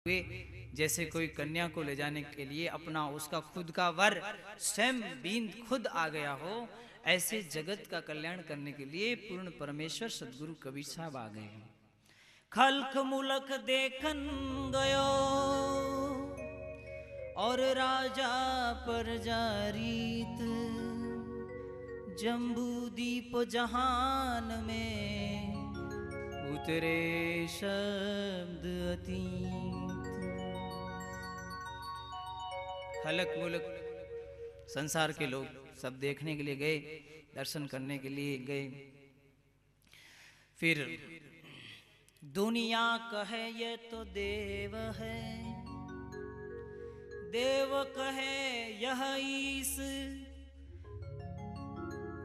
हुए, जैसे कोई कन्या को ले जाने के लिए अपना उसका खुद का वर, स्वयं बींद खुद आ गया हो, ऐसे जगत का कल्याण करने के लिए पूर्ण परमेश्वर सदगुरु कबीर साहब आ गए हैं। खलक मुलक देखन गयो, और राजा पर जारीत जम्बू दीप जहान में उतरे शब्द अतीत। हलक मुलक संसार के लोग सब देखने के लिए गए, दर्शन करने के लिए गए। फिर, दुनिया कहे ये तो देव है। देव कहे यह ईस।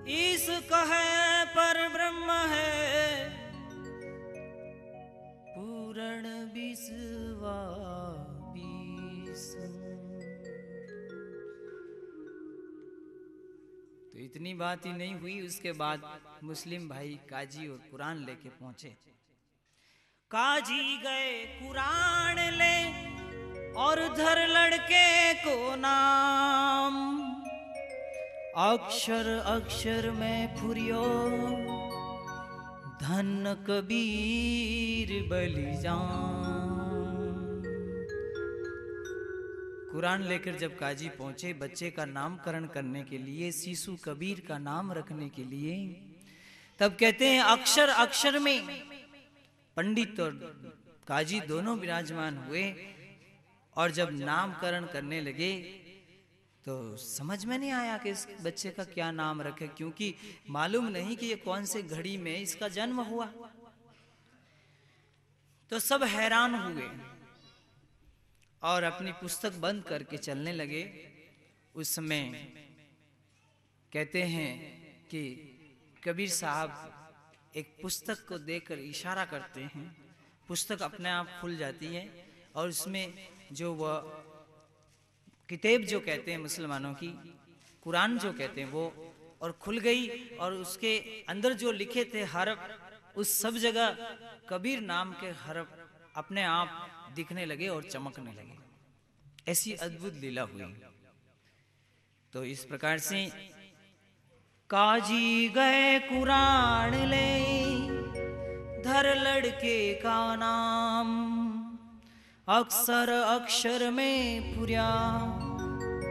ईस कहे पर ब्रह्म है। पूर्ण विश्वा इतनी बात ही नहीं हुई, उसके बाद मुस्लिम भाई काजी और कुरान लेके पहुँचे। काजी गए कुरान ले और धर लड़के को नाम। अक्षर अक्षर में फुरियो, धन कबीर बलिजान। कुरान लेकर जब काजी पहुँचे, बच्चे का नामकरण करने के लिए शिशु कबीर का नाम रखने के लिए, तब कहते हैं, अक्षर अक्षर में। पंडित और काजी दोनों विराजमान हुए और जब नामकरण करने लगे तो समझ में नहीं आया कि इस बच्चे का क्या नाम रखे, क्योंकि मालूम नहीं कि ये कौन से घड़ी में इसका जन्म हुआ। तो सब हैरान हुए। और अपनी पुस्तक बंद करके चलने लगे। उस समय कहते हैं कि कबीर साहब एक पुस्तक को देखकर इशारा करते हैं। पुस्तक अपने आप खुल जाती है और उसमें जो वह किताब जो कहते हैं मुसलमानों की, कुरान जो कहते हैं वो और खुल गई और उसके अंदर जो लिखे थे हरफ, उस सब जगह कबीर नाम के हरफ अपने आप दिखने लगे और चमकने लगे। ऐसी अद्भुत लीला हुई। तो इस प्रकार से काजी गए कुरान ले, धर लड़के का नाम अक्षर अक्षर में पुरिया,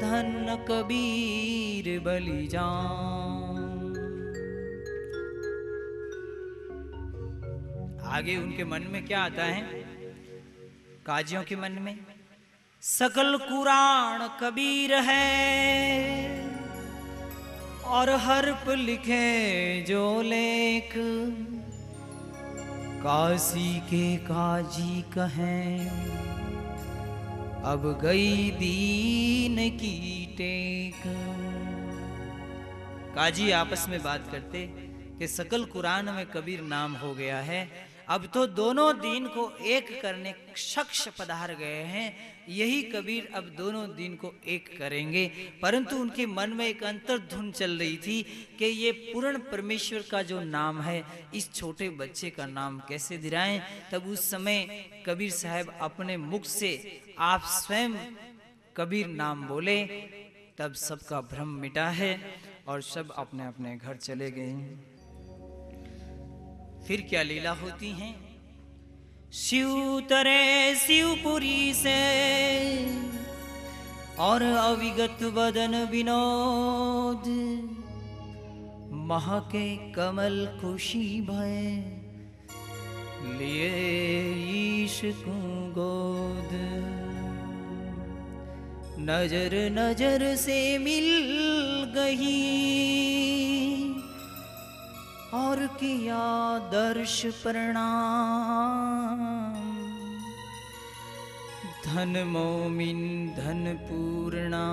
धन कबीर बलि आगे उनके मन में क्या आता है? काजियों के मन में? सकल कुरान कबीर है। और हर्प लिखे जो लेख, काशी के काजी कहें। अब गई दीन की टेक। काजी, आपस में बात करते कि सकल कुरान में कबीर नाम हो गया है। अब तो दोनों दीन को एक करने शख्स पधार गए हैं। यही कबीर अब दोनों दिन को एक करेंगे। परंतु उनके मन में एक अंतर धुन चल रही थी कि ये पूर्ण परमेश्वर का जो नाम है, इस छोटे बच्चे का नाम कैसे दिलाएँ? तब उस समय कबीर साहब अपने मुख से आप स्वयं कबीर नाम बोले। तब सबका भ्रम मिटा है और सब अपने अपने घर चले गए। फिर क्या लीला होती हैं? शिव तरे शिवपुरी से, और अविगत वदन विनोद। महके कमल खुशी भय, लिए ईश गोद। नज़र नज़र से मिल गई और किया दर्श प्रणाम। धन मोमिन, धन पूर्णा।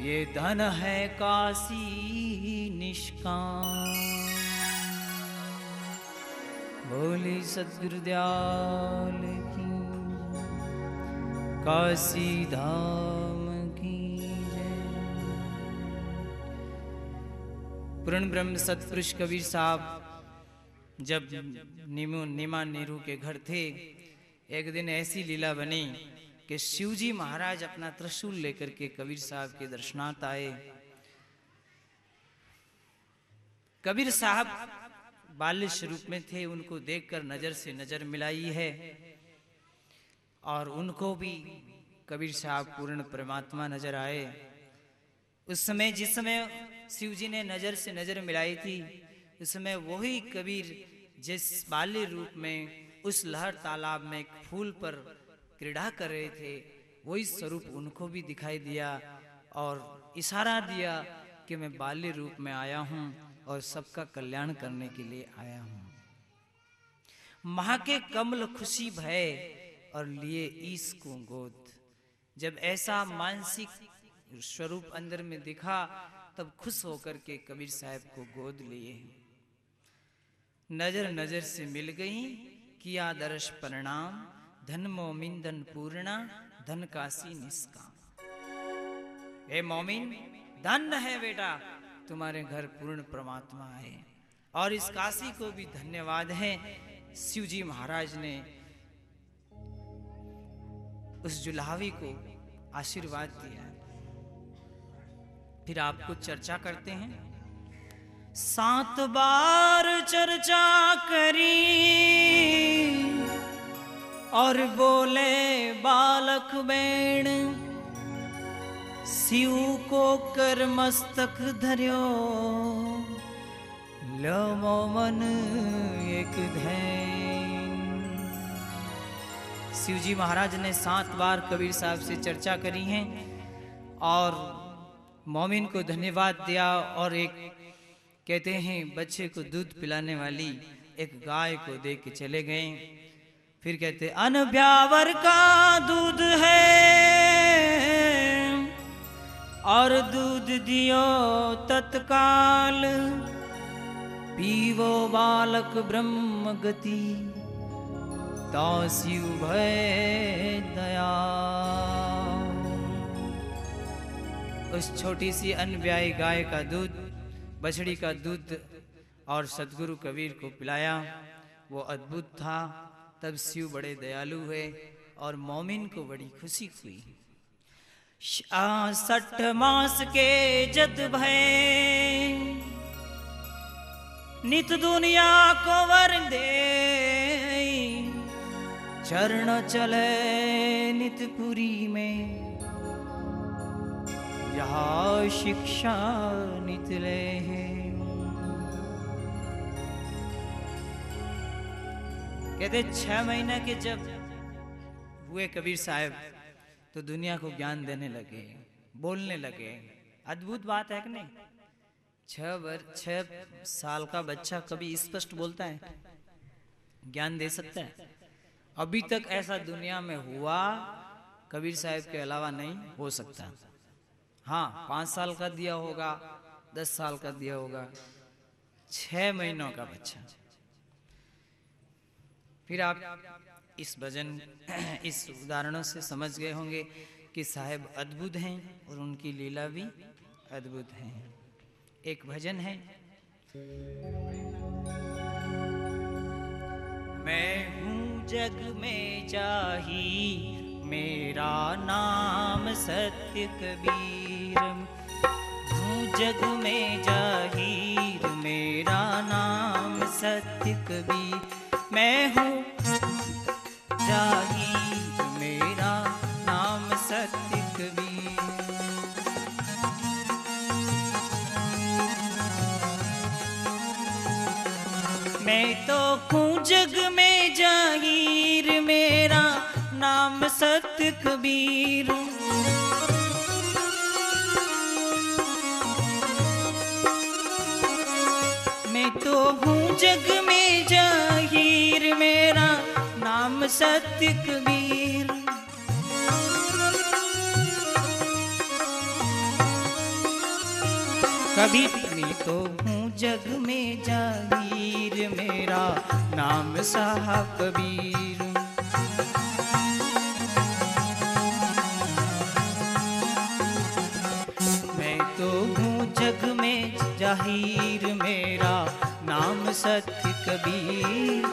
ये धन है काशी निष्काम। बोली सदगुरुदयाल की, काशी धाम। पूर्ण ब्रह्म सतपुरुष कबीर साहब जब नीमू, नीमा नीरू के घर थे, एक दिन ऐसी लीला बनी कि शिवजी महाराज अपना त्रिशूल लेकर के कबीर साहब के दर्शनार्थ आए। कबीर साहब बाल्य स्वरूप में थे, उनको देखकर नज़र से नज़र मिलाई है और उनको भी कबीर साहब पूर्ण परमात्मा नज़र आए। उस समय, जिस समय शिव जी ने नज़र से नज़र मिलाई थी। उसमें वही कबीर जिस बाल्य रूप में उस लहर तालाब में एक फूल पर क्रीड़ा कर रहे थे, वही स्वरूप उनको भी दिखाई दिया और इशारा दिया कि मैं बाल्य रूप में आया हूँ और सबका कल्याण करने के लिए आया हूँ। महा के कमल खुशी भय और लिए ईस को गोद जब ऐसा मानसिक स्वरूप अंदर में दिखा तब खुश होकर के कबीर साहब को गोद लिए। नज़र नज़र से मिल गई किया दर्श परिणाम, धन मोमिन धन पूर्णा, धन काशी निष्काम। हे मोमिन धन है बेटा, तुम्हारे घर पूर्ण परमात्मा है और इस काशी को भी धन्यवाद है। शिव जी महाराज ने उस जुलावी को आशीर्वाद दिया फिर आपको चर्चा करते हैं? सात बार चर्चा करी और बोले, बालक बेण शिव को कर मस्तक धर्यो। लो मन एक शिव जी महाराज ने सात बार कबीर साहब से चर्चा करी है और मोमिन को धन्यवाद दिया और एक कहते हैं, बच्चे को दूध पिलाने वाली एक गाय को दे के चले गए। फिर कहते अनब्यावर का दूध है और दूध दियो तत्काल। पीवो बालक ब्रह्म गति तो शिव भय दया। उस छोटी सी अनब्याई गाय का दूध, बछड़ी का दूध और सदगुरु कबीर को पिलाया। वो अद्भुत था। तब शिव बड़े दयालु हुए और मोमिन को बड़ी खुशी हुई। सठ मास के जद भय, नित दुनिया को वर दे। चरण चले नितपुरी में। यहाँ शिक्षा नितले है। कहते छह महीने के जब हुए कबीर साहब तो दुनिया को ज्ञान देने लगे, बोलने लगे। अद्भुत बात है कि नहीं? छह वर, छह साल का बच्चा कभी स्पष्ट बोलता है? ज्ञान दे सकता है? अभी तक ऐसा दुनिया में हुआ, कबीर साहब के अलावा नहीं हो सकता। हाँ पाँच साल का दिया होगा, दस साल का दिया होगा, छह महीनों का बच्चा। फिर आप इस भजन, इस उदाहरणों से समझ गए होंगे कि साहेब अद्भुत हैं और उनकी लीला भी अद्भुत है। एक भजन है। मैं हूँ जग में जाही मेरा नाम सत्य कबीर हूँ जग में जाहीर, मेरा नाम सत्य कबीर मैं हूँ जाहीर, मेरा नाम सत्य कबीर मैं तो हूँ जग में नाम सत्य कबीर। मैं तो हूँ जग में जाहीर, मेरा नाम सत्य कबीर। कभी मैं तो हूँ जग में जाहीर, मेरा नाम साहब कबीर। हीर मेरा नाम सत्य कबीर।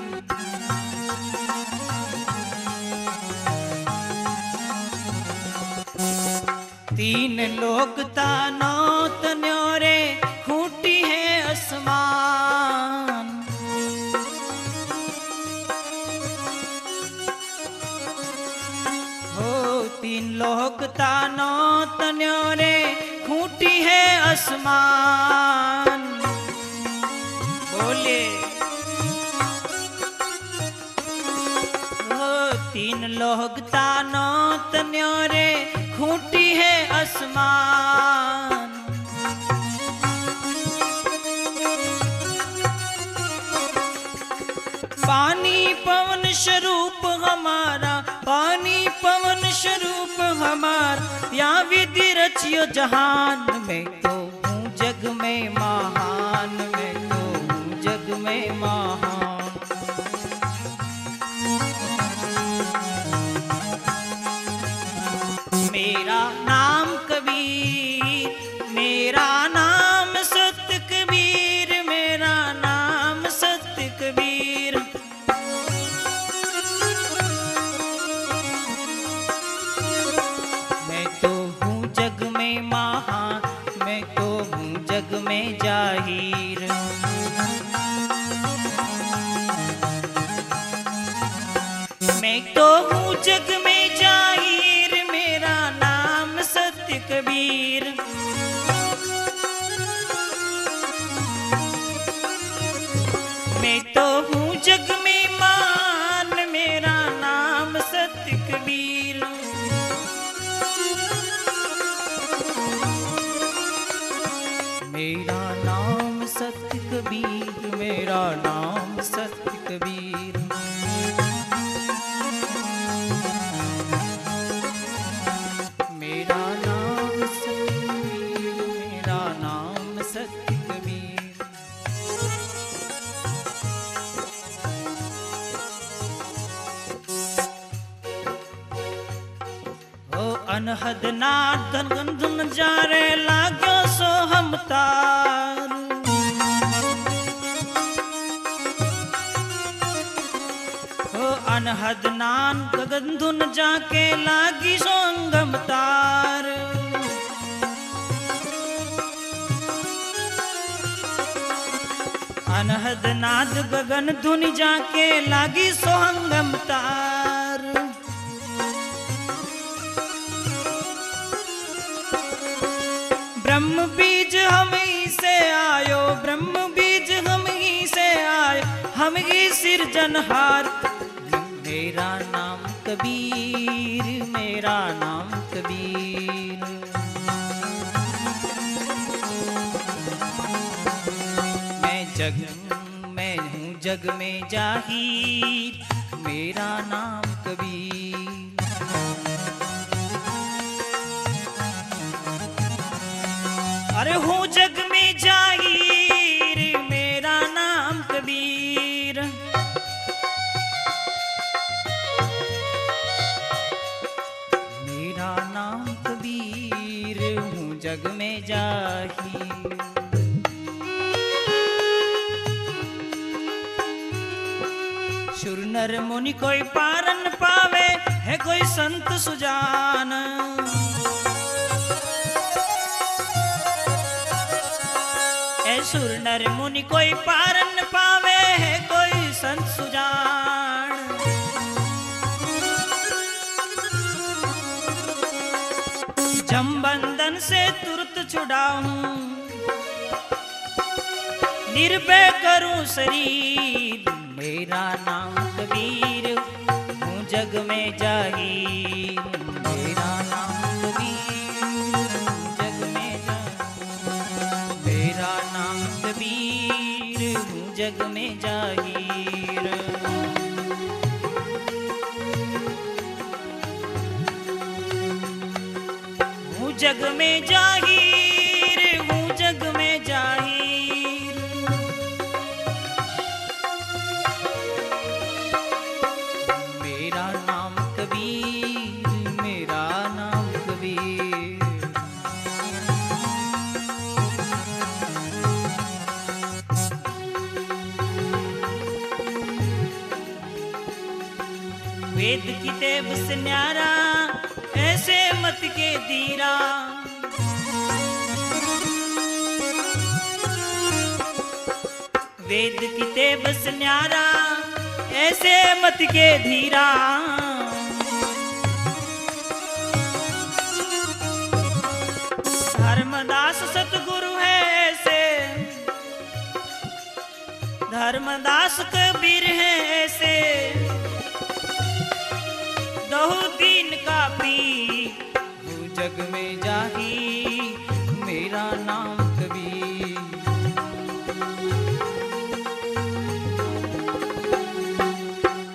तीन लोग तानो तन्योरे खूंटी है आसमान। हो तीन लोग तानो तन्योरे आसमान। बोले तीन लोक तानो तन्योरे खूटी है आसमान। पानी पवन स्वरूप हमारा, पानी पवन स्वरूप हमारा, या विधि रचियो जहान में तो हूँ जग में महान में तो हूँ जग में महान अनहद नाथ धन धुन जा रे लाग्यो सो हम तार। ओ अनहद नान गगन धुन जाके लागी सो अंगम तार। अनहद नाद गगन धुन जाके लागी सोहंगम तार। ही सिरजनहार। मेरा नाम कबीर, मेरा नाम कबीर। मैं जग, मैं हूँ जग में ज़ाहिर मेरा नाम कबीर। अरे हूँ सुर नर मुनि कोई पारन पावे, है कोई संत सुजान। सुर नर मुनि कोई पारन पावे, है कोई संत सुजान। जम बंधन से तुरत छुड़ाऊं, निर्भय करूँ शरीर। मेरा नाम कबीर, हूँ जग में ज़ाहिर। मेरा नाम कबीर जग में ज़ाहिर। मेरा नाम कबीर, हूँ जग में ज़ाहिर। जग में ज़ाहिर। वेद से न्यारा, ऐसे मत के धीरा वेद किते बस न्यारा, ऐसे मत के धीरा। धर्मदास सतगुरु है ऐसे, धर्मदास कबीर है ऐसे। दीन का पी वो जग में जाही मेरा नाम कबीर।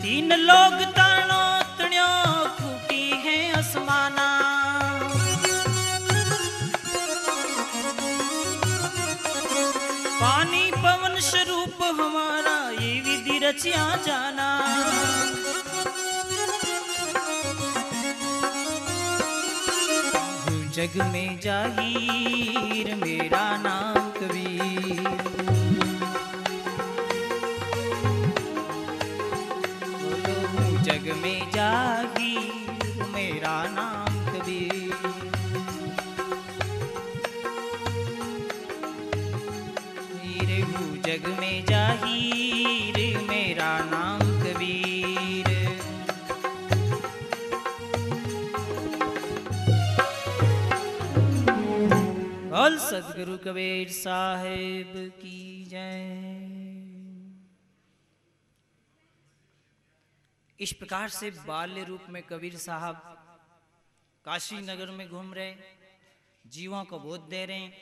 तीन लोग तानो तण्यो खूटी है आसमाना। पानी पवन स्वरूप हमारा ये विधि रचिया जाना। जग में जाहीर, मेरा नाम कबीर। जग में जाहीर, मेरा नाम कबीर। जग में जाहीर, मेरा नाम सदगुरु कबीर साहेब की जय। इस प्रकार से बाल्य रूप में कबीर साहब काशी नगर में घूम रहे जीवों को बोध दे रहे हैं,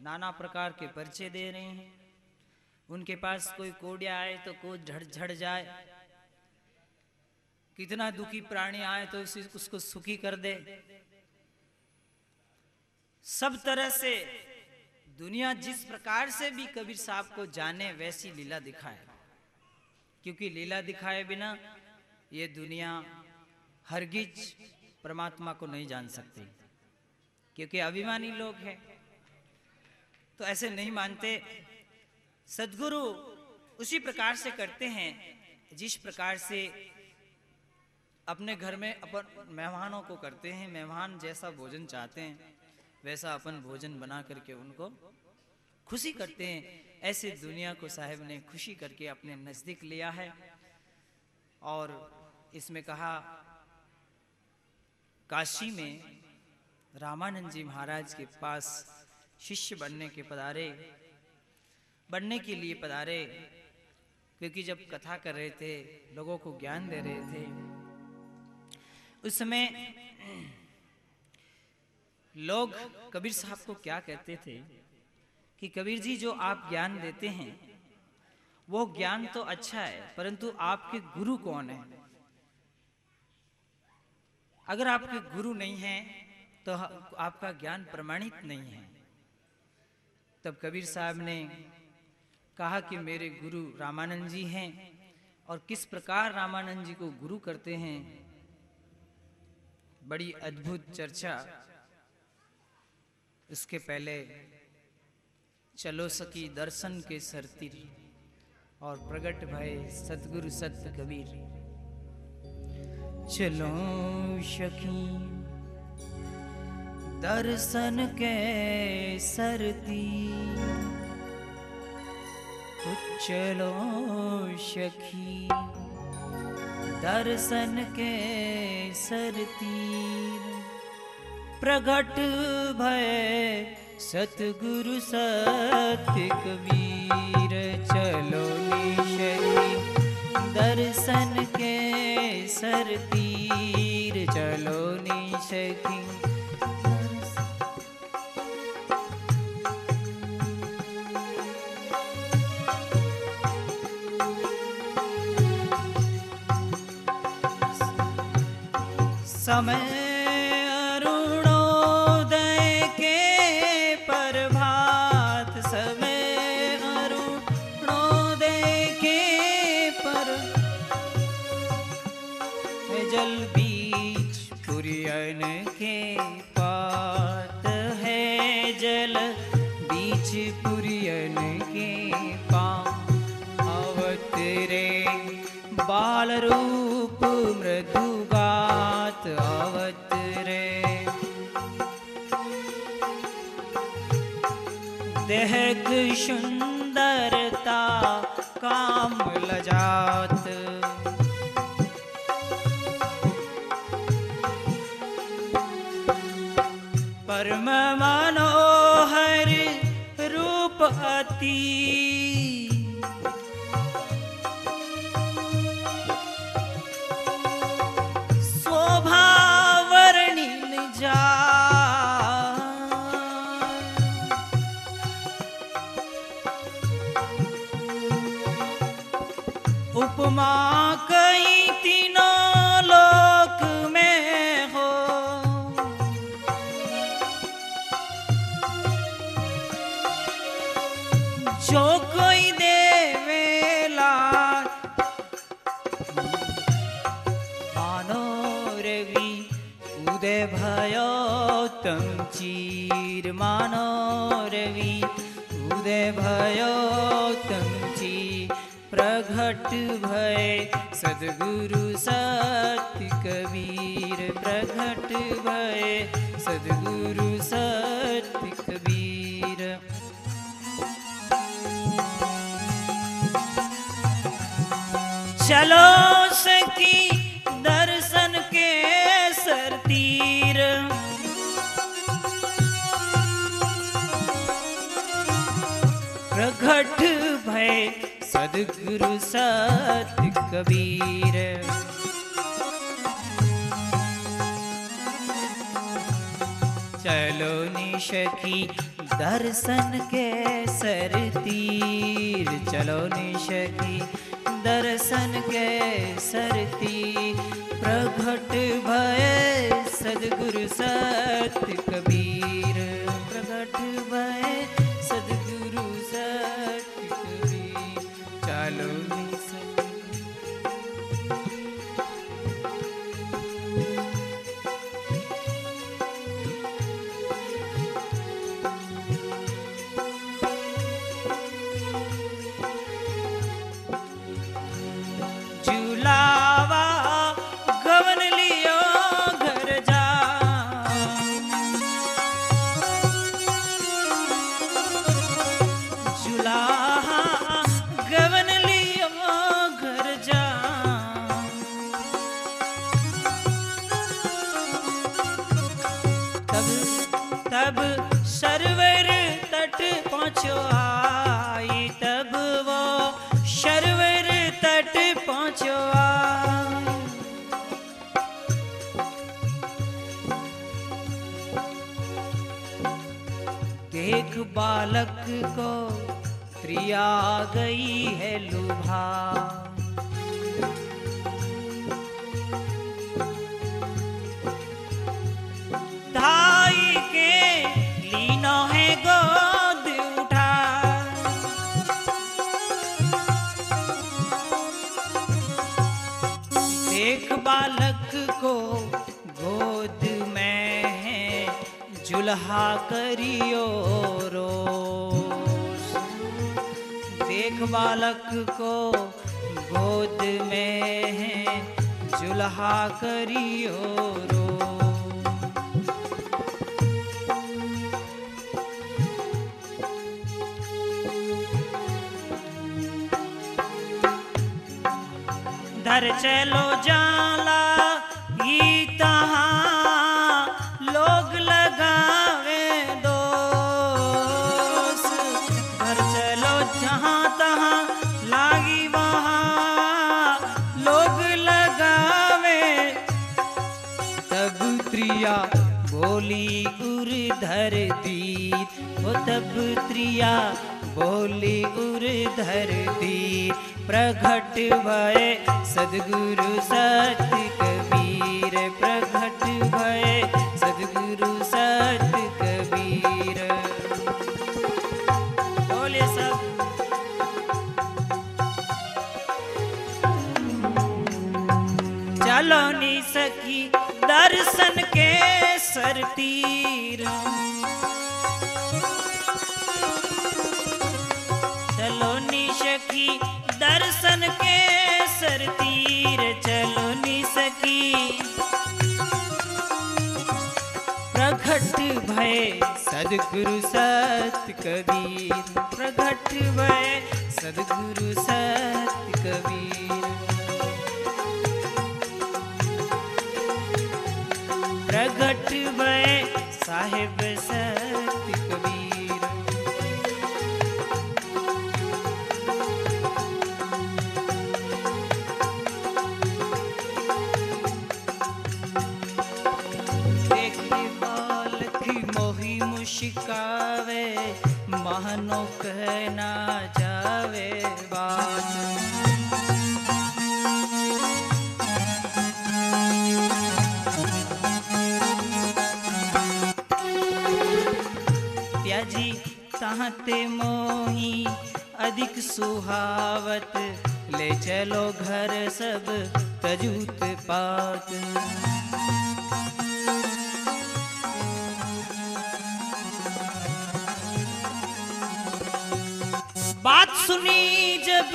नाना प्रकार के परिचय दे रहे हैं। उनके पास कोई कोडिया आए तो कोई झड़ झड़ जाए। कितना दुखी प्राणी आए तो उसको सुखी कर दे। सब तरह से दुनिया जिस प्रकार से भी कबीर साहब को जाने, वैसी लीला दिखाए। क्योंकि लीला दिखाए बिना ये दुनिया हरगिज परमात्मा को नहीं जान सकती। क्योंकि अभिमानी लोग हैं। तो ऐसे नहीं मानते। सदगुरु उसी प्रकार से करते हैं, जिस प्रकार से अपने घर में अपन मेहमानों को करते हैं। मेहमान जैसा भोजन चाहते हैं। वैसा अपन भोजन बना करके उनको खुशी करते हैं। ऐसे दुनिया को साहेब ने खुशी करके अपने नज़दीक लिया है। और इसमें कहा, काशी में रामानंद जी महाराज के पास शिष्य बनने के पधारे, बनने के लिए पधारे, क्योंकि जब कथा कर रहे थे, लोगों को ज्ञान दे रहे थे, उस समय लोग कबीर साहब को क्या कहते थे कि कबीर जी, जो आप ज्ञान देते हैं, वो ज्ञान तो अच्छा है, परंतु आपके गुरु कौन है? अगर आपके गुरु नहीं है तो आपका ज्ञान प्रमाणित नहीं है। तब कबीर साहब ने कहा कि मेरे गुरु रामानंद जी हैं, और किस प्रकार रामानंद जी को गुरु करते हैं? बड़ी अद्भुत चर्चा इसके पहले चलो सकी दर्शन के सरतिर और प्रगट भय सतगुरु सत कबीर चलो सखी दर्शन के सरती चलो सखी दर्शन के सरतीर प्रगट भय सतगुरु सत्य कबीर चलो निशकी दर्शन के सरतीर चलो निशकी देख सुंदरता काम लजात। परम मनोहर रूप अति मानो रवि उदय भयो तम चीर प्रघट भय सदगुरु सत्य कबीर प्रघट भय सदगुरु सत्य कबीर चलो सखी भय सदगुरु सत्य कबीर। चलो निशखी दर्शन के सर तीर। चलो निशखी दर्शन के सर तीर। प्रगट भय सदगुरु सत्य कबीर। तब सरवर तट पहुँचो आई, तब वो सरवर तट पहुँचो देख बालक को प्रिया गई है लुभा। गोद उठा। देख बालक को गोद में है, जुल्हा करियो रोस देख बालक को गोद में है, जुल्हा करियो रो धर चलो जाला ई तहाँ लोग लगावे दोस धर चलो जहाँ तहाँ लागी वहाँ, लोग लगावे। तब प्रिया बोली, उर धर दी वो तब प्रिया बोली, उर धर दी प्रगट भय, सदगुरु सत्य कबीर प्रगट भय, सदगुरु सत्य कबीर बोले सब। चलो नी सखी, दर्शन के सर सदगुरु सत कबीर प्रगट भय सदगुरु सत कबीर प्रगट भय साहेब सत कबीर मनुवचि मोही? अधिक सुहावत। ले चलो घर सब तजूत पात। सुनी जब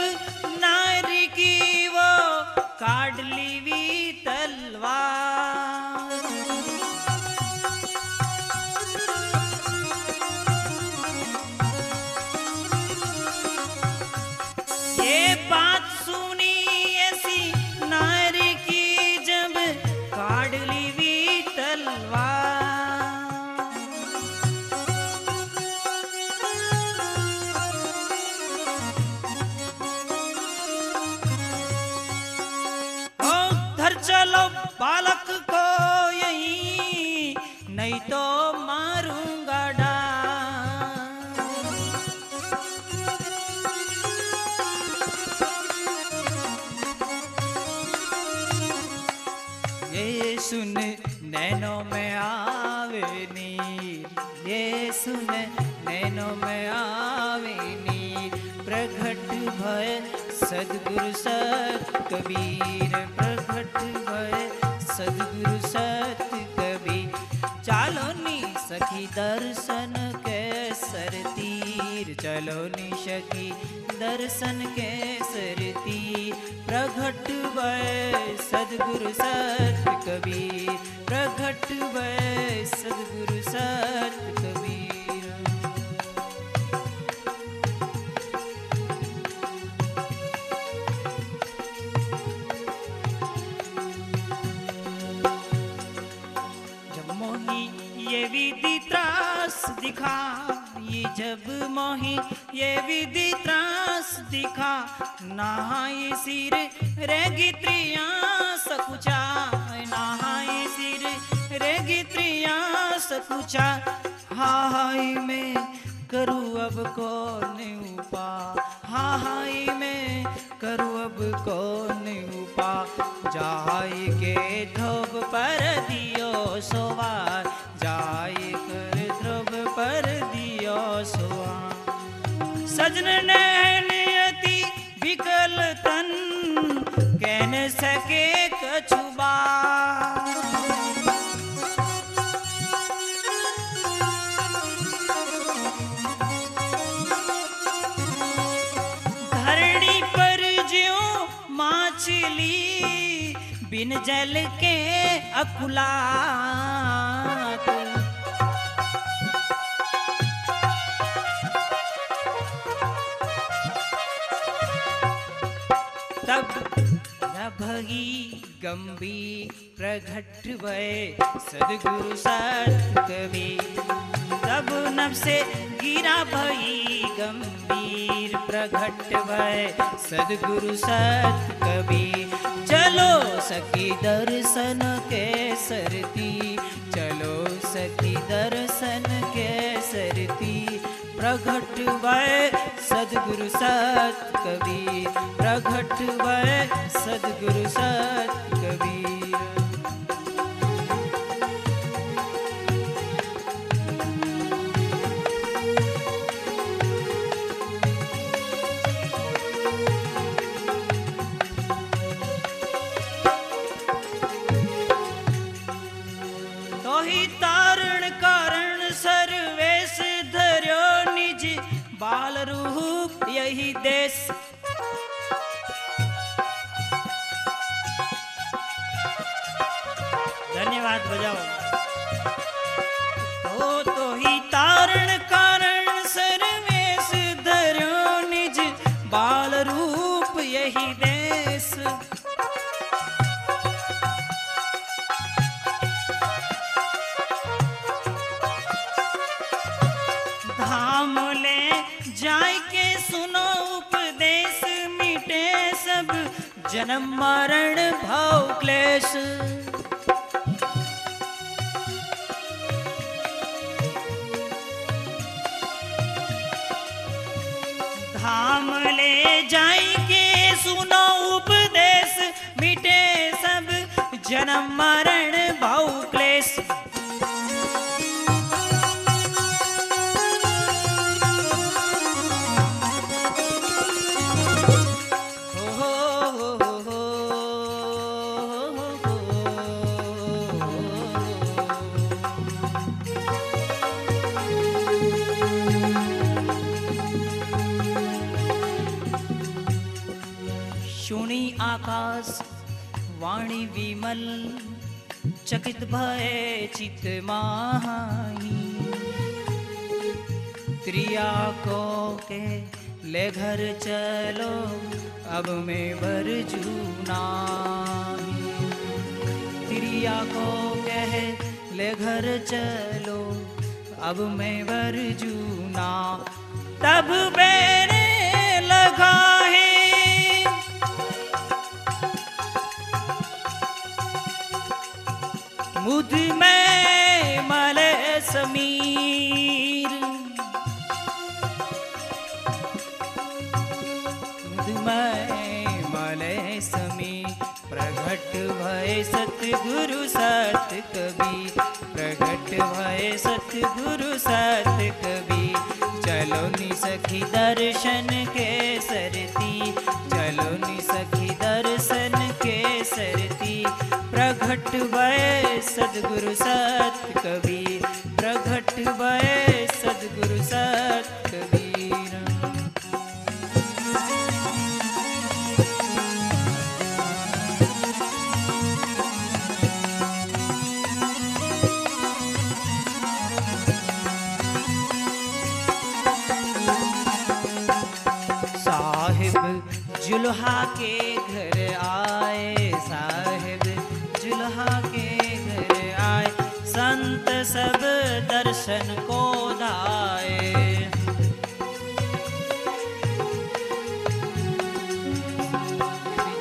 सदगुरु सत कबीर प्रगट भय। सदगुरु सत कबीर चलो नी सखी दर्शन के सर तीर। चलो नी सखी दर्शन के सर तीर। प्रगट भय सदगुरु सत कबीर प्रगट भय सदगुरु सत कबीर त्रास दिखा, ये जब मोही, ये विधि त्रास दिखा नहाई सिर रेगी त्रिया सकुचा नहाई सिर रेगी त्रिया सकुचा हाय में करू अब कौन उपा, हाय में करू अब कौन उपा जाय के ध्रुव पर दियो सोवार सजन नियति विकल तन कह न सके कछुबा। धरणी पर ज्यो माछली बिन जल के अकुलात। गंभीर प्रगट भय सदगुरु सत कबीर तब नभ से गिरा भई गंभीर प्रगट भय सदगुरु सत कबीर चलो सखी दर्शन के सरती चलो सखी दर्शन के सरती प्रगट वय सदगुरु सत कबीर प्रगट वय सदगुरु सत कबीर हाथ बजाओ। हो तो ही तारण कारण सर्वेश धरो निज बाल रूप यही देश। धाम ले जाय के सुनो उपदेश, मिटे सब जन्म मरण भाव क्लेश। जाएँगे सुनो उपदेश मिटे सब जन्म मरण भाव विमल चकित भय चित माही। त्रिया को के ले घर चलो, अब मैं बरजूना त्रिया को कह ले घर चलो, अब मैं बरजूना तब मेरे प्रगट भय सतगुरु सत कवि। प्रगट भय सतगुरु सत कवि। चलो नि सखी दर्शन के सरती चलो नि सखी दर्शन के सरती प्रगट भय सतगुरु सत कबीर के घर आए, साहिब। जुल्हा के घर आए, संत सब दर्शन को धाए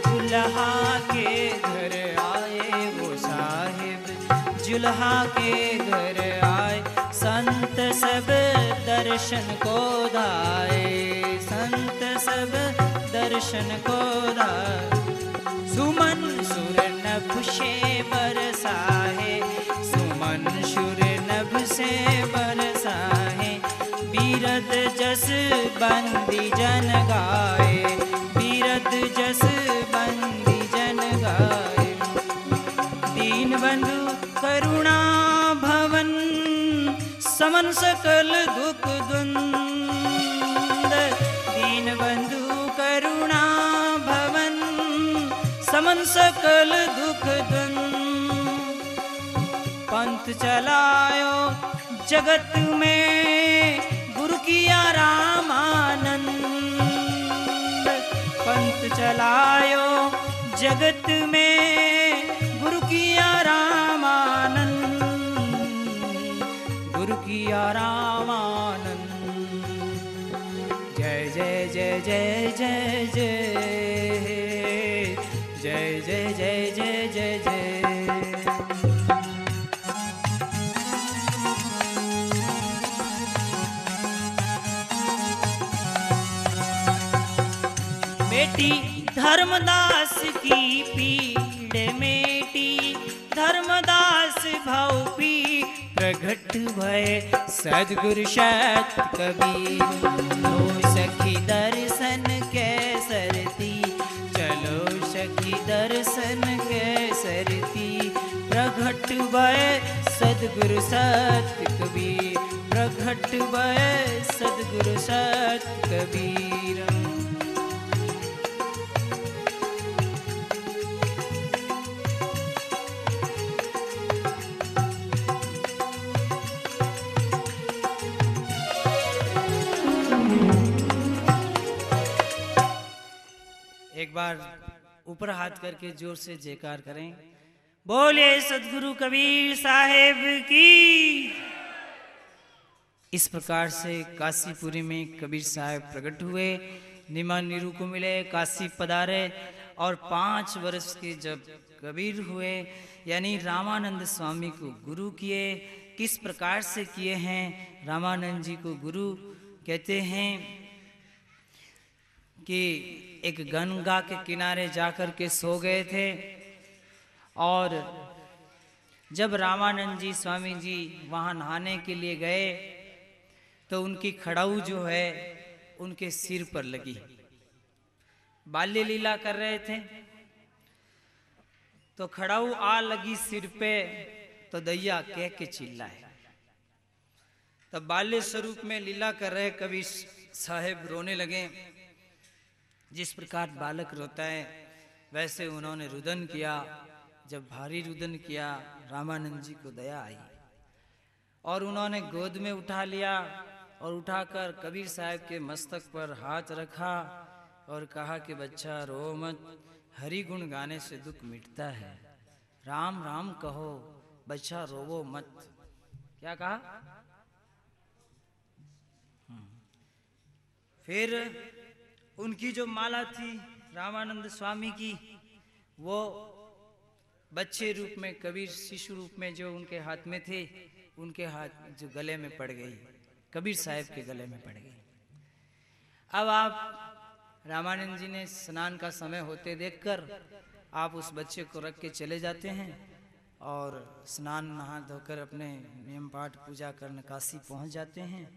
जुल्हा के घर आए वो साहिब। जुल्हा के घर आए, संत सब दर्शन को धाए संत सब दर्शन को सुमन सुर नभ से बरसाहे। सुमन सुर नभ से बरसाहे। बीरद जस बंदी जन गाए। बीरद जस बंदी जन गाए। दीन बंधु करुणा भवन, समन सकल दुख दुंद सकल दुख पंथ चलायो जगत में गुरु किया रामानंद। पंथ चलायो जगत में गुरु किया रामानंद। गुरु किया रामानंद धर्मदास की पीड़ मेटी। धर्मदास भाव पी, प्रगट भय। सदगुरु सत कबीर लो सखी दर्शन के सरती चलो सखी दर्शन के सरती प्रगट भय, सदगुरु सत कबीर प्रगट भय, सदगुरु सत कबीर। बार ऊपर हाथ करके ज़ोर से जयकार करें। बोले सदगुरु कबीर साहेब की। इस प्रकार से काशीपुरी में कबीर साहब प्रकट हुए। निमा नीरू को मिले, काशी पधारे और पाँच वर्ष के जब कबीर हुए, यानी रामानंद स्वामी को गुरु किए। किस प्रकार से किए हैं? रामानंद जी को गुरु कहते हैं कि एक गंगा के किनारे जाकर के सो गए थे। और जब रामानंद जी, स्वामी जी वहाँ नहाने के लिए गए तो उनकी खड़ाऊ जो है, उनके सिर पर लगी। बाल्य लीला कर रहे थे। तो खड़ाऊ आ लगी सिर पे तो दैया कह के चिल्लाए। तब बाल्य स्वरूप में लीला कर रहे कवि साहेब रोने लगे। जिस प्रकार बालक रोता है, वैसे उन्होंने रुदन किया। जब भारी रुदन किया, रामानंद जी को दया आई। और उन्होंने गोद में उठा लिया और उठाकर कबीर साहब के मस्तक पर हाथ रखा और कहा कि, बच्चा, रो मत। हरि गुण गाने से दुख मिटता है। राम राम कहो, बच्चा, रोवो मत। क्या कहा? हम्म। फिर उनकी जो माला थी रामानंद स्वामी की, वो बच्चे रूप में, कबीर शिशु रूप में जो उनके हाथ में थे, उनके हाथ जो गले में पड़ गई, कबीर साहब के गले में पड़ गई। अब आप रामानंद जी ने स्नान का समय होते देखकर आप उस बच्चे को रख के चले जाते हैं और स्नान नहा धोकर अपने नियम पाठ पूजा कर काशी पहुँच जाते हैं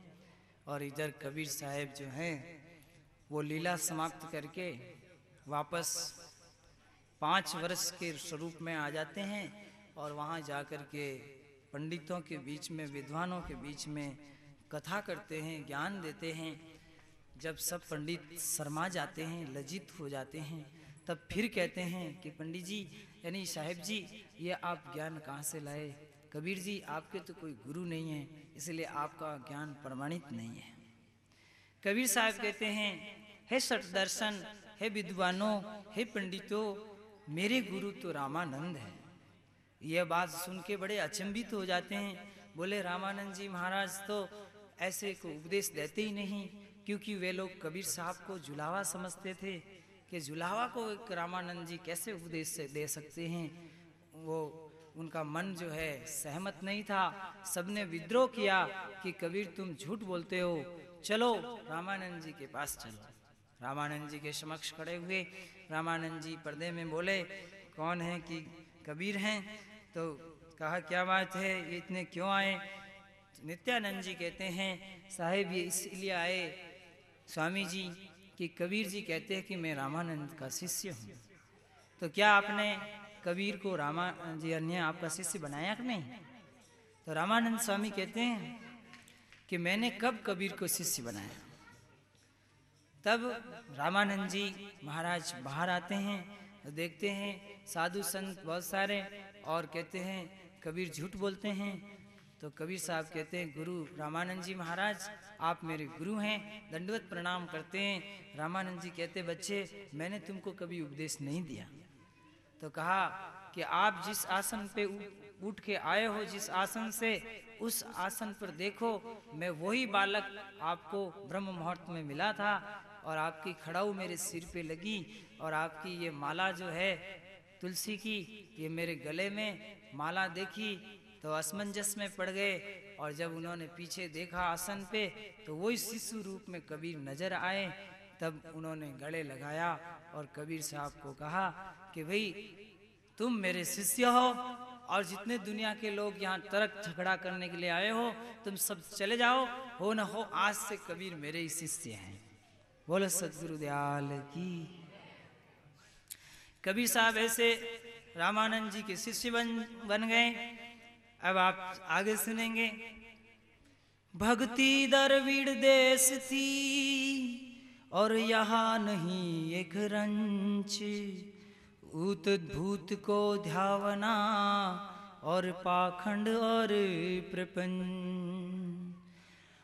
और इधर कबीर साहब जो हैं वो लीला समाप्त करके वापस पाँच वर्ष के स्वरूप में आ जाते हैं और वहाँ जाकर के पंडितों के बीच में, विद्वानों के बीच में कथा करते हैं, ज्ञान देते हैं। जब सब पंडित शर्मा जाते हैं, लज्जित हो जाते हैं, तब फिर कहते हैं कि पंडित जी, यानी साहेब जी, ये आप ज्ञान कहाँ से लाए? कबीर जी, आपके तो कोई गुरु नहीं है, इसलिए आपका ज्ञान प्रमाणित नहीं है। कबीर साहब कहते हैं हे सठ दर्शन, हे विद्वानों, हे पंडितों, मेरे गुरु तो रामानंद है। यह बात सुन के बड़े अचंभित हो जाते हैं। बोले, रामानंद जी महाराज तो ऐसे को उपदेश देते ही नहीं, क्योंकि वे लोग कबीर साहब को जुलावा समझते थे कि जुलावा को एक रामानंद जी कैसे उपदेश दे सकते हैं। वो, उनका मन जो है, सहमत नहीं था। सबने विद्रोह किया कि कबीर, तुम झूठ बोलते हो। चलो, रामानंद जी के पास चलो। रामानंद जी के समक्ष खड़े हुए। रामानंद जी पर्दे में बोले, कौन है कि कबीर हैं? तो कहा, क्या बात है इतने क्यों आए? नित्यानंद जी कहते हैं, साहेब, ये इसलिए आए स्वामी जी कि कबीर जी कहते हैं कि मैं रामानंद का शिष्य हूँ। तो क्या आपने कबीर को रामा, जी, अन्य आपका शिष्य बनाया कि नहीं? तो रामानंद स्वामी कहते हैं कि, मैंने कब कबीर को शिष्य बनाया? तब रामानंद जी महाराज बाहर आते हैं तो देखते हैं, साधु संत बहुत सारे और कहते हैं, कबीर झूठ बोलते हैं। तो कबीर साहब कहते हैं, गुरु रामानंद जी महाराज, आप मेरे गुरु हैं, दंडवत प्रणाम करते हैं। रामानंद जी कहते, बच्चे, मैंने तुमको कभी उपदेश नहीं दिया। तो कहा कि आप जिस आसन पे उठ के आए हो, जिस आसन से, उस आसन पर देखो, मैं वही बालक आपको ब्रह्म मुहूर्त में मिला था और आपकी खड़ाऊ मेरे सिर पे लगी और आपकी ये माला जो है, तुलसी की, ये मेरे गले में माला देखी तो असमंजस में पड़ गए। और जब उन्होंने पीछे देखा आसन पे तो वही शिशु रूप में कबीर नज़र आए। तब उन्होंने गले लगाया और कबीर साहब को कहा कि भाई, तुम मेरे शिष्य हो और जितने दुनिया के लोग यहाँ तर्क झगड़ा करने के लिए आए हो, तुम सब चले जाओ। हो न हो, आज से कबीर मेरे ही शिष्य हैं। बोलो सदगुरु दयाल की। कबीर साहब ऐसे रामानंद जी के शिष्य बन बन गए। अब आप आगे सुनेंगे। भक्ति दरवीड़ देश थी और यहाँ नहीं एक रंच। उत भूत को ध्यावना और पाखंड और प्रपंच।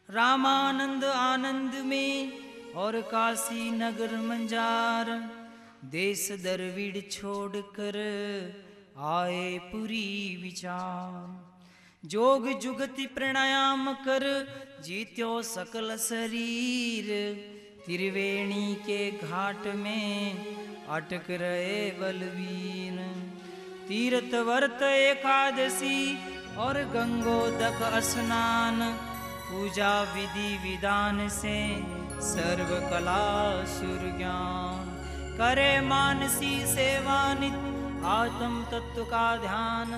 रामानंद आनंद में और काशी नगर मंजार देश दरविड़ छोड़ कर आए पुरी विचार। जोग जुगति प्राणायाम कर जीत्यो सकल शरीर, त्रिवेणी के घाट में अटक रहे बलवीन तीर्थ वर्त एकादशी और गंगोदक स्नान, पूजा विधि विधान से सर्व कला सुर ज्ञान करे मानसी सेवा नित, आत्म तत्व का ध्यान।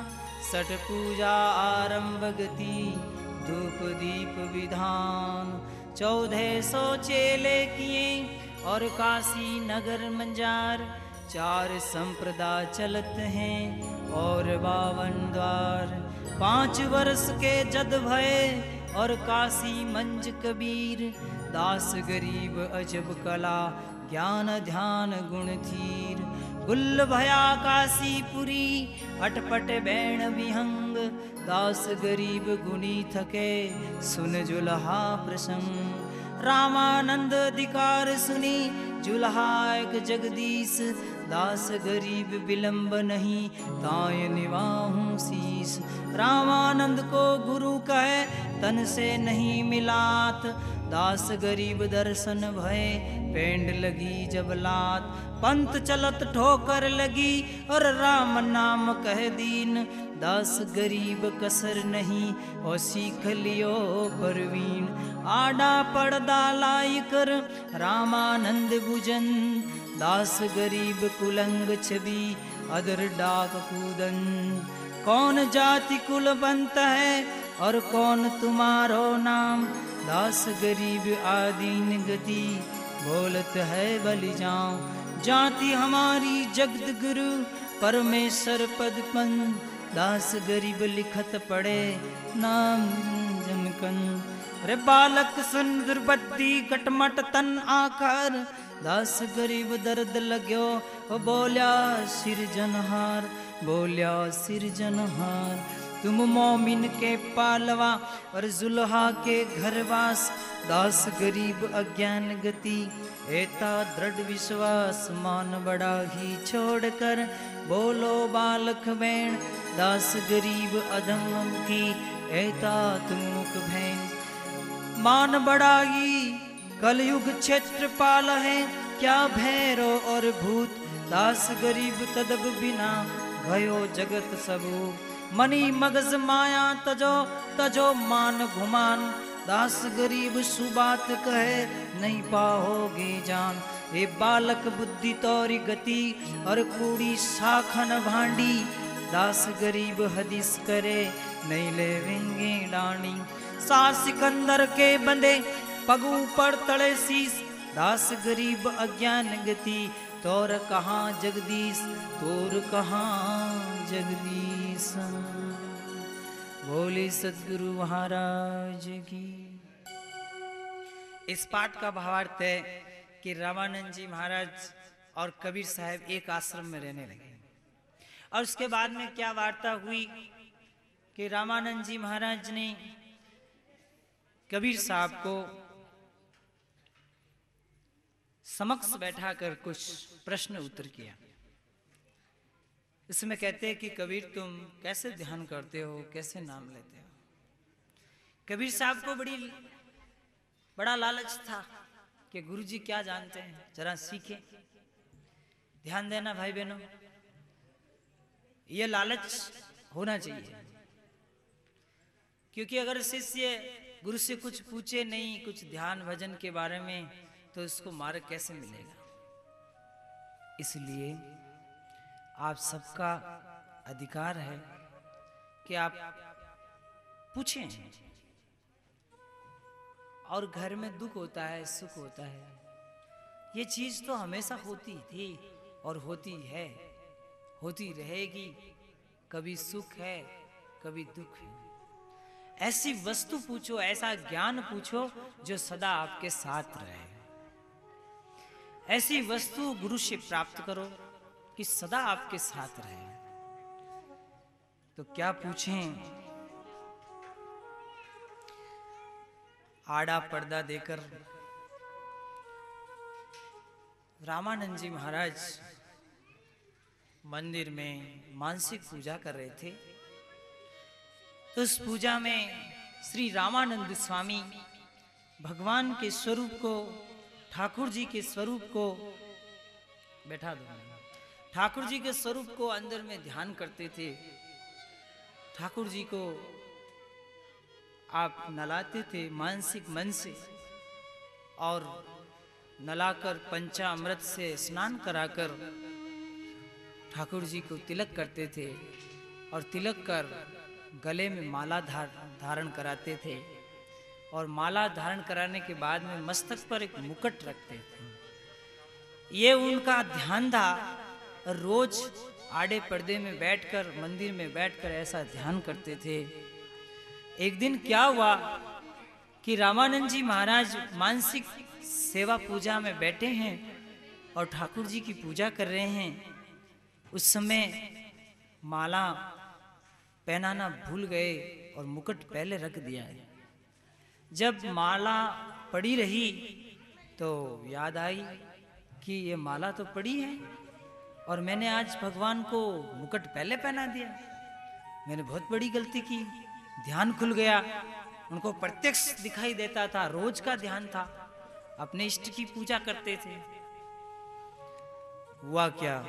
सठ पूजा आरंभ गति, धूप दीप विधान। चौदह सौ चेले किए और काशी नगर मंजार। चार संप्रदाय चलत हैं और बावन द्वार। पाँच वर्ष के जद भय और काशी मंज कबीर, दास गरीब अजब कला, ज्ञान ध्यान गुण थीर गुल्ल भया काशीपुरी, अटपट बैण विहंग, दास गरीब गुणी थके, सुन जुलहा प्रसंग। रामानंद अधिकार सुनी जुलहा एक जगदीश, दास गरीब विलंब नहीं ताय निवाहू शीस रामानंद को गुरु कहे तन से नहीं मिलात। दास गरीब दर्शन भय, पेंड लगी जब लात। पंत चलत ठोकर लगी, और राम नाम कह दीन। दास गरीब कसर नहीं और सीख लियो परवीन। आडा पड़दा लाई कर रामानंद भुजन। दास गरीब कुलंग छवि अदर डाक कूदन। कौन जाति कुल बनता है और कौन तुम्हारो नाम? दास गरीब आदीन गति बोलत है बलि जाऊँ जाति हमारी जगत गुरु, परमेश्वर पद पन। दास गरीब लिखत पड़े नाम जनकन रे बालक सुन दुर्बत्ती कटमट तन आकार। दास गरीब दर्द लग्यो, ओ बोल्या सिरजनहार बोल्या सिरजनहार तुम मोमिन के पालवा और जुल्हा के घरवास, दास गरीब अज्ञान गति, एता दृढ़ विश्वास मान बड़ा ही छोड़कर, बोलो बालक बैण दास गरीब अधम की, एता तुम मुख भैन मान बड़ा ही कलयुग क्षेत्र पाल है, क्या भैरो और भूत, दास गरीब तदब बिना, गयो जगत सबू मनी मगज माया तजो तजो मान घुमान। दास गरीब सुबात कहे, नहीं पाओगे जान। ए बालक बुद्धि तौरी गति, और कूड़ी साखन भांडी। दास गरीब हदिस करे, नहीं लेवेंगे डाणी सा सिकंदर के बंदे, पगू पर तड़े शीस दास गरीब अज्ञान गति तोर कहाँ जगदीश, तोर कहाँ जगदीश। बोले सदगुरु महाराज की। इस पाठ का भावार्थ है कि रामानंद जी महाराज और कबीर साहब एक आश्रम में रहने लगे। और उसके बाद में क्या वार्ता हुई कि रामानंद जी महाराज ने कबीर साहब को समक्ष बैठाकर कुछ प्रश्न उत्तर किया। इसमें कहते हैं कि, कबीर, तुम कैसे ध्यान करते हो? कैसे नाम लेते हो? कबीर साहब को बड़ी, बड़ा लालच था कि गुरुजी क्या जानते हैं, जरा सीखे। ध्यान देना भाई बहनों ये लालच होना चाहिए। क्योंकि अगर शिष्य गुरु से कुछ पूछे नहीं, कुछ ध्यान, भजन के बारे में तो उसको मार्ग कैसे मिलेगा? इसलिए आप सबका अधिकार है कि आप पूछें। और घर में दुख होता है, सुख होता है, ये चीज़ तो हमेशा होती थी और होती है, होती रहेगी। कभी सुख है, कभी दुख है। ऐसी वस्तु पूछो, ऐसा ज्ञान पूछो जो सदा आपके साथ रहे। ऐसी वस्तु गुरु से प्राप्त करो कि सदा आपके साथ रहे। तो क्या पूछें? आड़ा पर्दा देकर रामानंद जी महाराज मंदिर में मानसिक पूजा कर रहे थे। तो उस पूजा में श्री रामानंद स्वामी भगवान के स्वरूप को ठाकुर जी के स्वरूप को बैठा दो। ठाकुर जी के स्वरूप को अंदर में ध्यान करते थे। ठाकुर जी को आप नलाते थे मानसिक मन से और नलाकर पंचामृत से स्नान कराकर ठाकुर जी को तिलक करते थे और तिलक कर गले में माला धार, धारण कराते थे। और माला धारण कराने के बाद में मस्तक पर एक मुकुट रखते थे। ये उनका ध्यान था रोज आड़े पर्दे में बैठकर, मंदिर में बैठकर ऐसा ध्यान करते थे। एक दिन क्या हुआ कि रामानंद जी महाराज मानसिक सेवा पूजा में बैठे हैं और ठाकुर जी की पूजा कर रहे हैं। उस समय माला पहनाना भूल गए और मुकुट पहले रख दिया है। जब माला पड़ी रही तो याद आई कि ये माला तो पड़ी है और मैंने आज भगवान को मुकुट पहले पहना दिया। मैंने बहुत बड़ी गलती की। ध्यान खुल गया। उनको प्रत्यक्ष दिखाई देता था। रोज का ध्यान था। अपने इष्ट की पूजा करते थे। हुआ क्या?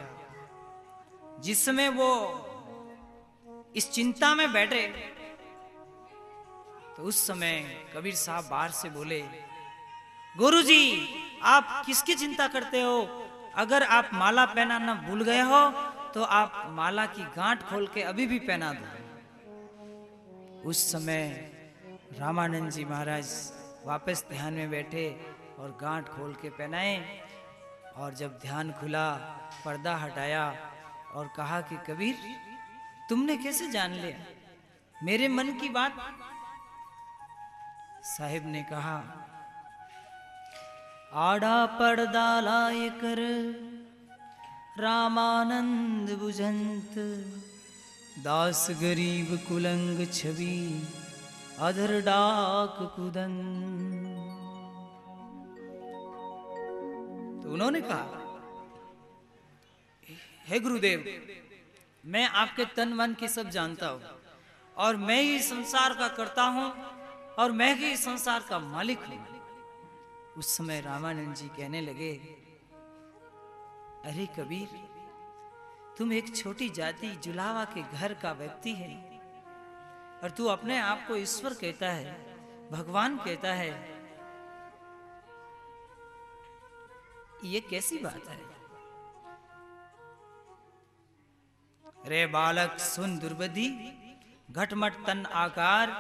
जिस समय वो इस चिंता में बैठे तो उस समय कबीर साहब बाहर से बोले, गुरुजी, आप किसकी चिंता करते हो? अगर आप माला पहनाना भूल गए हो तो आप माला की गांठ खोल के अभी भी पहना दो। उस समय रामानंद जी महाराज वापस ध्यान में बैठे और गांठ खोल के पहनाए और जब ध्यान खुला, पर्दा हटाया और कहा कि, कबीर, तुमने कैसे जान लिया? मेरे मन की बात साहिब ने कहा, आड़ा पर्दा लाए कर रामानंद बुझंत, दास गरीब कुलंग छवि अधर डाक कुदन तो उन्होंने कहा, हे गुरुदेव, मैं आपके तन मन की सब जानता हूँ और मैं ही संसार का करता हूँ और मैं ही संसार का मालिक हूँ। उस समय रामानंद जी कहने लगे, अरे कबीर, तुम एक छोटी जाति जुलावा के घर का व्यक्ति है और तू अपने आप को ईश्वर कहता है, भगवान कहता है। ये कैसी बात है? रे बालक, सुन दुर्बदी, घटमट तन आकार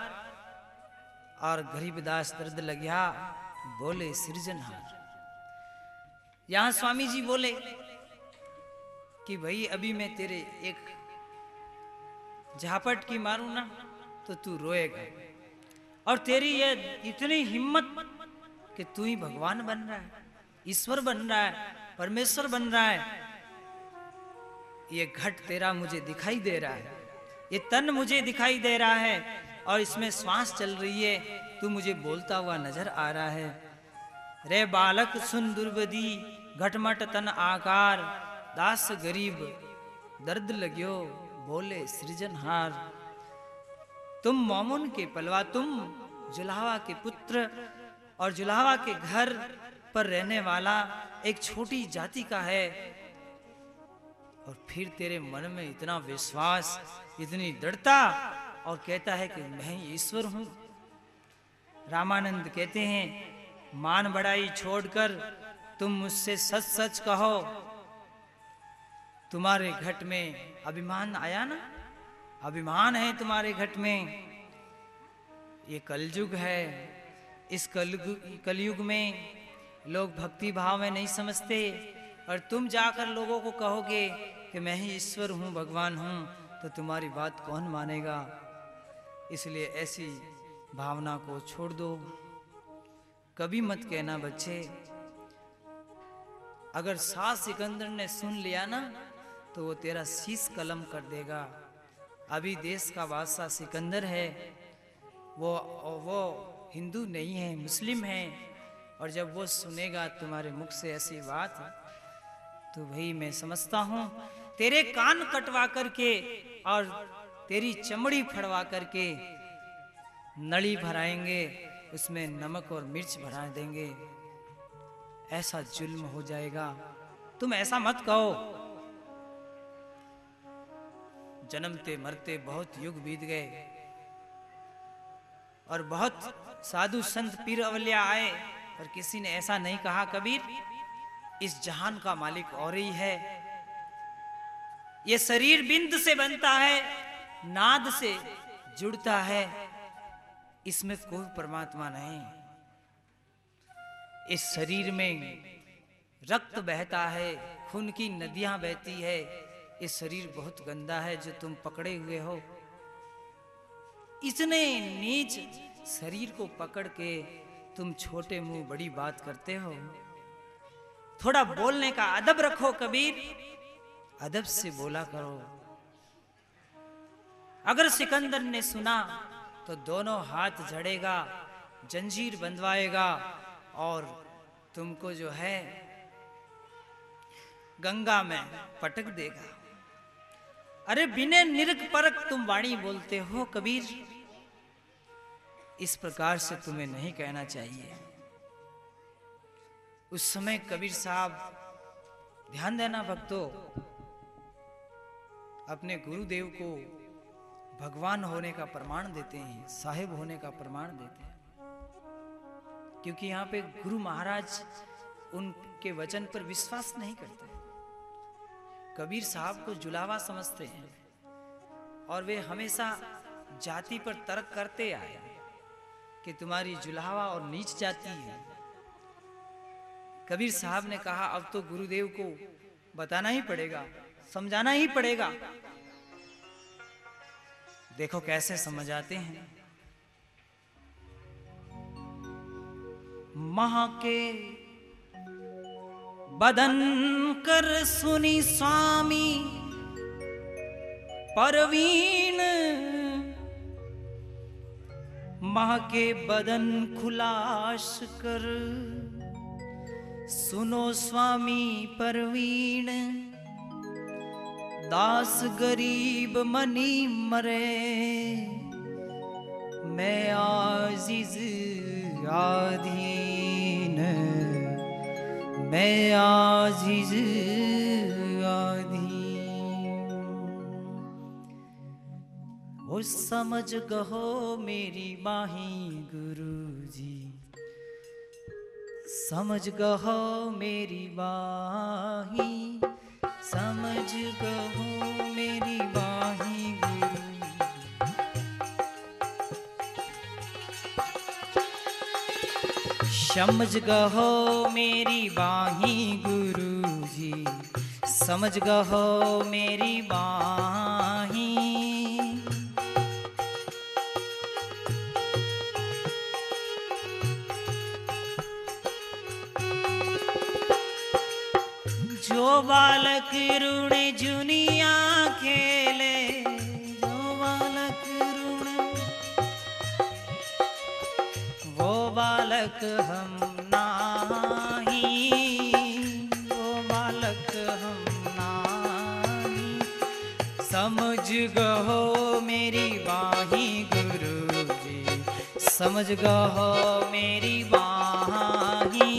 और गरीबदास दर्द लग्या, बोले सृजनहार यहाँ स्वामी जी बोले कि, भाई, अभी मैं तेरे एक झापट की मारू ना तो तू रोएगा। और तेरी ये इतनी हिम्मत कि तू ही भगवान बन रहा है, ईश्वर बन रहा है, परमेश्वर बन रहा है। ये घट तेरा मुझे दिखाई दे रहा है, ये तन मुझे दिखाई दे रहा है और इसमें श्वास चल रही है, तू मुझे बोलता हुआ नज़र आ रहा है। रे बालक, सुन दुर्बदी घटमट तन आकार, दास गरीब, दर्द लग्यो, बोले सृजनहार। तुम मोमुन के पलवा, तुम जुलावा के पुत्र और जुलावा के घर पर रहने वाला एक छोटी जाति का है। और फिर तेरे मन में इतना विश्वास, इतनी दृढ़ता और कहता है कि मैं ईश्वर हूँ। रामानंद कहते हैं, मान बड़ाई छोड़कर तुम मुझसे सच सच कहो। तुम्हारे घट में अभिमान आया ना? अभिमान है तुम्हारे घट में। ये कलयुग है। इस कलयुग कलयुग में लोग भक्ति भाव में नहीं समझते और तुम जाकर लोगों को कहोगे कि मैं ही ईश्वर हूँ, भगवान हूँ तो तुम्हारी बात कौन मानेगा? इसलिए ऐसी भावना को छोड़ दो। कभी मत कहना बच्चे, अगर सास सिकंदर ने सुन लिया ना तो वो तेरा शीश कलम कर देगा। अभी देश का बादशाह सिकंदर है, वो वो हिंदू नहीं है, मुस्लिम है, और जब वो सुनेगा तुम्हारे मुख से ऐसी बात तो भाई मैं समझता हूँ, तेरे कान कटवा करके और तेरी चमड़ी फड़वा करके नली भराएँगे, उसमें नमक और मिर्च भरा देंगे। ऐसा जुल्म हो जाएगा। तुम ऐसा मत कहो। जन्मते मरते बहुत युग बीत गए और बहुत साधु संत पीर अवलिया आए, पर किसी ने ऐसा नहीं कहा। कबीर, इस जहान का मालिक और ही है। ये शरीर बिंद से बनता है। नाद से जुड़ता है, इसमें कोई परमात्मा नहीं। इस शरीर में रक्त बहता है, खून की नदियाँ बहती है ये शरीर बहुत गंदा है जो तुम पकड़े हुए हो। इतने नीच शरीर को पकड़ के तुम छोटे मुँह बड़ी बात करते हो। थोड़ा बोलने का अदब रखो कबीर, अदब से बोला करो। अगर सिकंदर ने सुना तो दोनों हाथ झड़ेगा जंजीर बंधवाएगा, और तुमको जो है, गंगा में पटक देगा। अरे, बिने निरक परक तुम वाणी बोलते हो, कबीर। इस प्रकार से तुम्हें नहीं कहना चाहिए। उस समय कबीर साहब, ध्यान देना भक्तों, अपने गुरुदेव को भगवान होने का प्रमाण देते हैं, साहेब होने का प्रमाण देते हैं। क्योंकि यहाँ पे गुरु महाराज उनके वचन पर विश्वास नहीं करते। कबीर साहब को जुलावा समझते हैं और वे हमेशा जाति पर तर्क करते आए कि तुम्हारी जुलावा और नीच जाति है। कबीर साहब ने कहा, अब तो गुरुदेव को बताना ही पड़ेगा, समझाना ही पड़ेगा देखो कैसे समझ आते हैं। महा के बदन कर सुनी स्वामी, परवीन। मह के बदन खुलाश कर सुनो स्वामी, परवीन। दास गरीब मनी मरे। मैं आजीज आधीन मैं आजीज वो समझ गहो मेरी माही गुरु जी समझ गहो मेरी बाही समझ गहो मेरी बाही गुरु। समझ गहो मेरी बाही गुरु जी। समझ गहो मेरी बाही बालक ऋण जुनिया खेले जो बालक ऋण। वो बालक हम नाही, वो बालक हम नाही। समझ गहो मेरी बाही गुरु जी, समझ गहो मेरी बाही।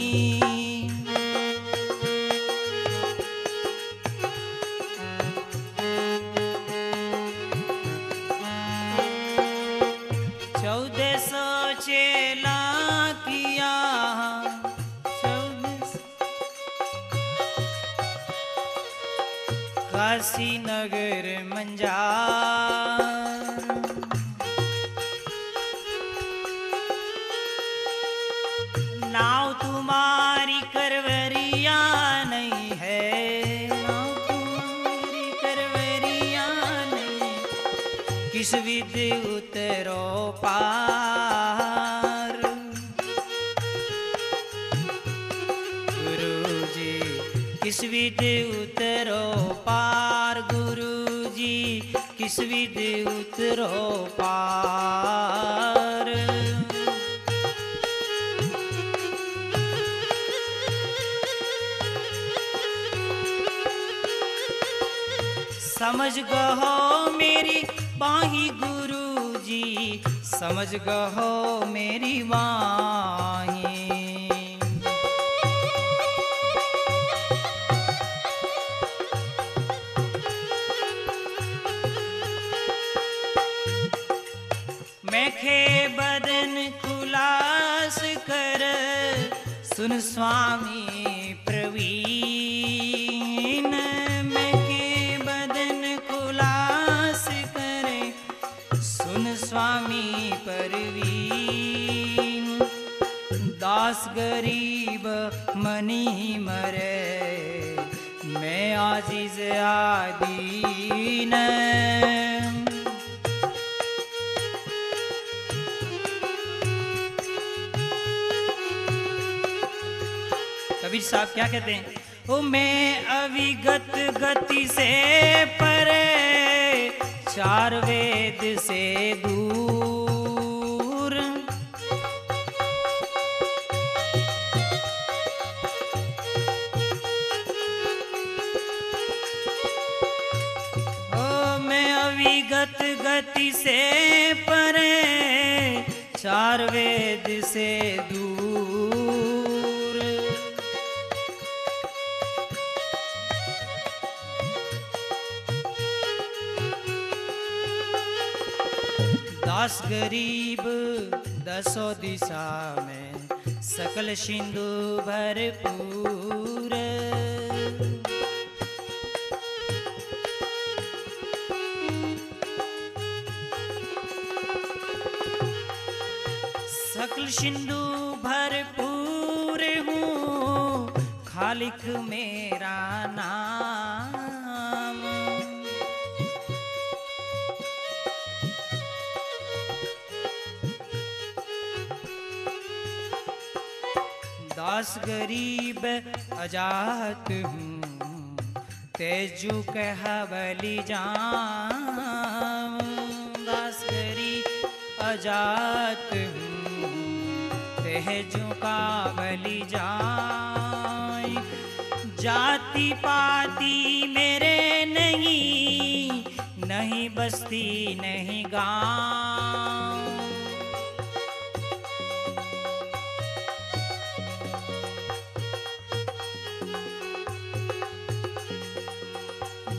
नाव तुम्हारी करवरिया नहीं है। तुम्हारी करवरिया नहीं किस उतरो पार? गुरु जी किस विद उतरो पार? किस विद उतरो पार। समझ गहो मेरी बाही गुरु जी समझ गहो मेरी बाही सुन स्वामी प्रवीण में के बदन खुलास करे। सुन स्वामी परवीन, दास गरीब मनी मरे। मैं आजीज आदीन। साहब क्या कहते हैं? ओ, मैं अविगत गति से परे, चार वेद से दूर। ओ, मैं अविगत गति से परे, चार वेद से दास गरीब, दसों दिशा में सकल सिंधु भरपूर। सकल सिंधु भरपूर हूँ, खालिक मेरा नाम। दास गरीब अजात हूँ। तेजू कह बलि जाम दास गरीब अजात हूँ। तेजू का बलि जाय जाति पाति मेरे नहीं नहीं बस्ती नहीं गाँव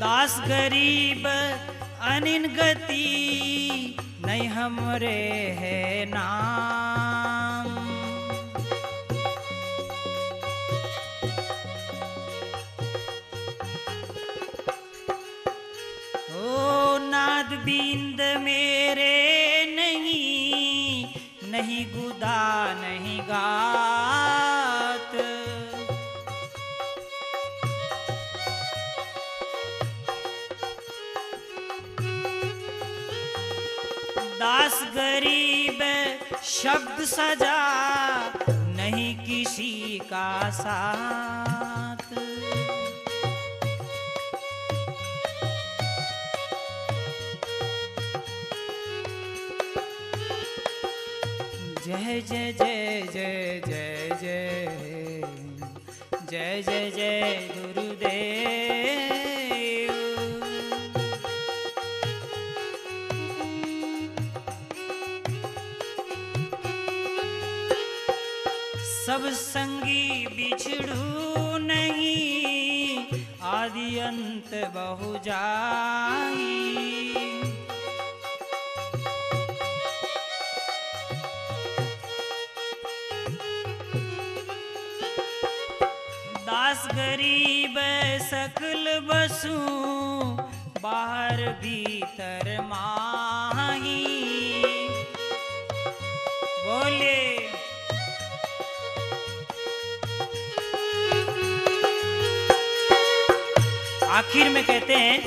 दास गरीब अनिन गति नहीं हमरे है नाम। ओ नाद बिंद मेरे नहीं नहीं गुदा, नहीं गात सजा नहीं किसी का साथ जय जय जय जय जय जय जय जय जय गुरुदेव अंत जाई दास गरीब सकल बसू बाहर भीतर माही आखिर में कहते हैं,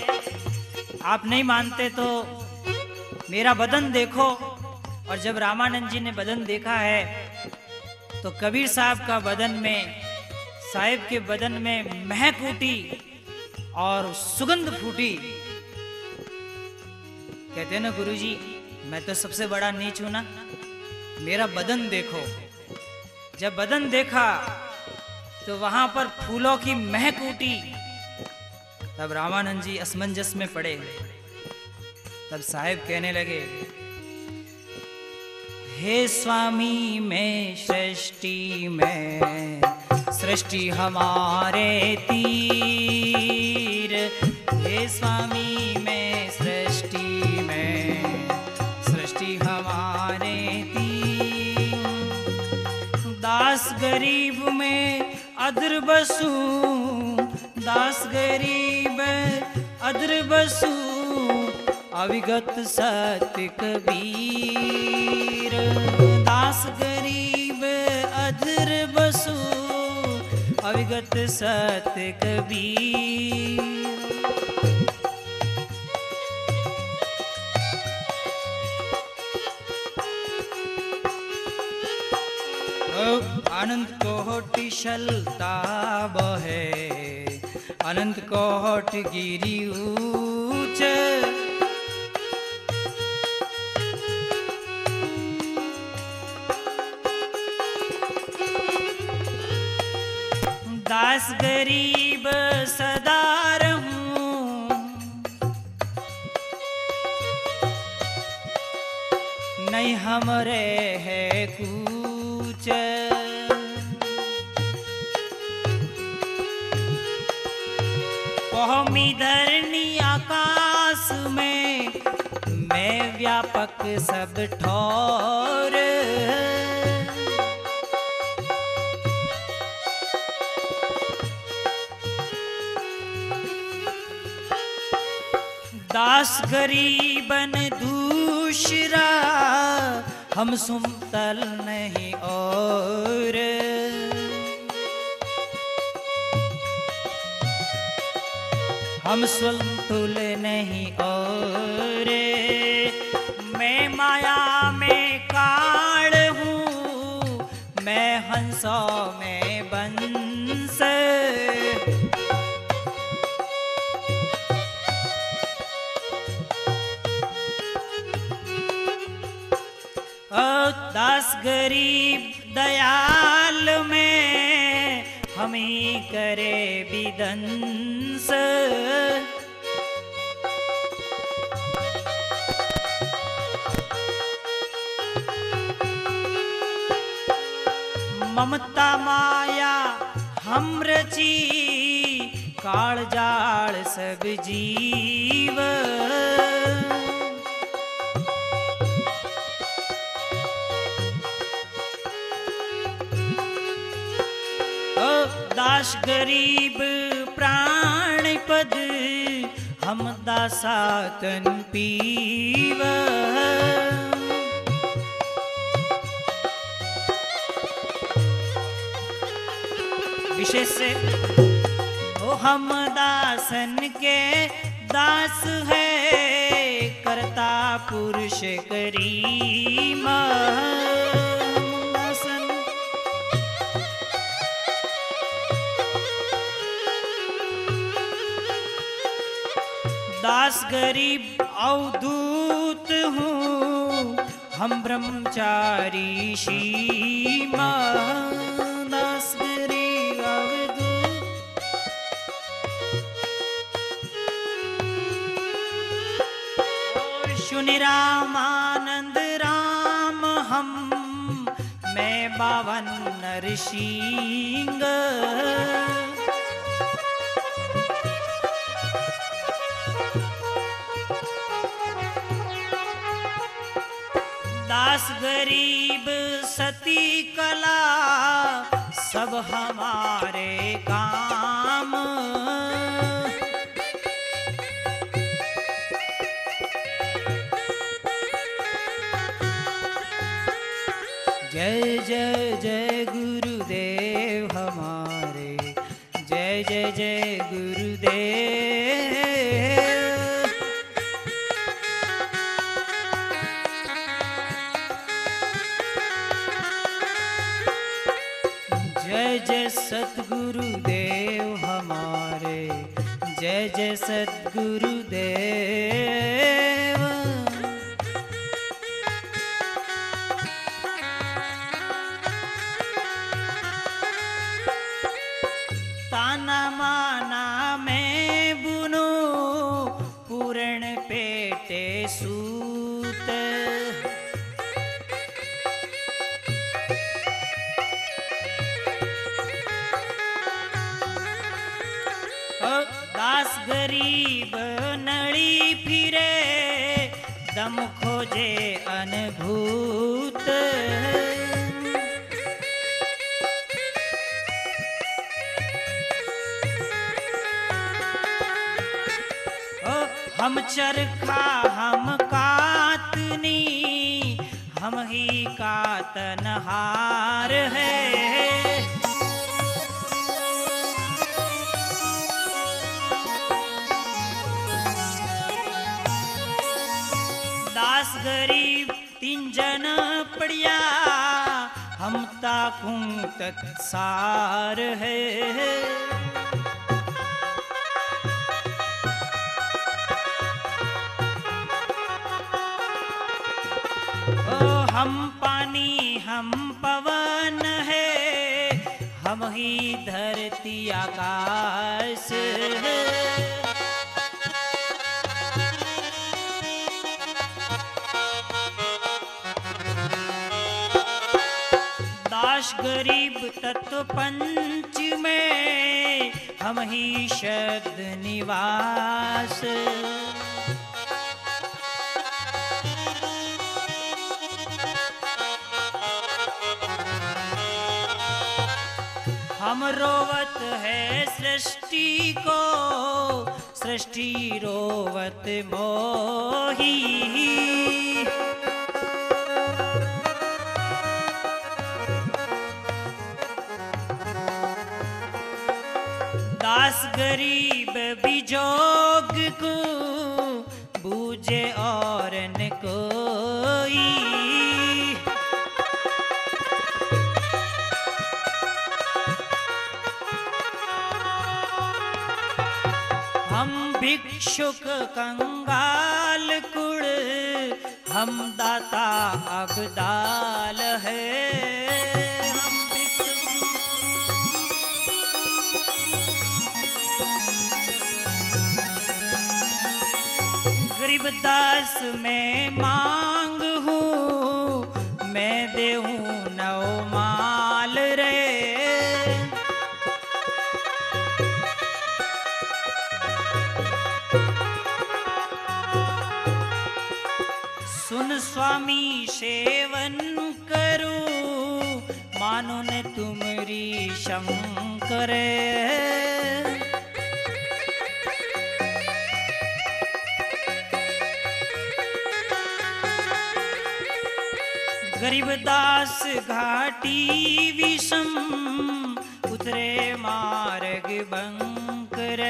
आप नहीं मानते तो मेरा बदन देखो। और जब रामानंद जी ने बदन देखा है तो कबीर साहब का बदन में, साहिब के बदन में महक उठी और सुगंध फूटी। कहते हैं ना गुरुजी, मैं तो सबसे बड़ा नीच हूँ ना। मेरा बदन देखो। जब बदन देखा तो वहाँ पर फूलों की महक उठी तब रामानंद जी असमंजस में पड़े। तब साहेब कहने लगे, हे स्वामी, मैं सृष्टि में, सृष्टि हमारे तीर। हे स्वामी, मैं सृष्टि में, सृष्टि हमारे तीर। दास गरीब में अदर बसू दास गरीब अदर बसू अविगत सत्य कबीर। दास गरीब अधर बसू अविगत सत्य कबीर। अनंत कोटि शलता बहे। अनंत कोट गिरी ऊंच। दास गरीब सदा रहूँ नहीं हमरे है कुछ पहमी धरनी आकाश में मैं व्यापक सब ठोर दास गरीबन दूसरा, हम सुमतल नहीं और। हम संतुल नहीं और मैं माया में काल हूँ, मैं हंसों में बंस। दास गरीब दयाल में हम ही करे विदंस ममता माया हम रची काल जाल सब जीव। दास गरीब प्राण पद, हम दासातन पीव। से ओ हम दासन के दास है, करता पुरुष करीम दास गरीब अवधूत हूँ, हम ब्रह्मचारी शीमा सुनि रामानंद राम हम। मैं बावन नरसिंह। दास गरीब सती कला सब हमारे काम। जय जय ताकू तत्सार है। ओ हम पानी हम पवन है। हम ही धरती आकाश है। गरीब तत्व पंच में हम ही शब्द निवास। हम रोवत है सृष्टि को, सृष्टि रोवत मोही। दास गरीब बिजोग को बूझे और न कोई। हम भिक्षुक कंगाल कुड़ हम दाता अबदाल है। गरीब दास में मांग हूँ, मैं देहूँ नौ माल रे। सुन स्वामी सेवन करूँ, मानो न तुमरी शंकर। गरीबदास घाटी विषम उतरे मार्ग बंकर।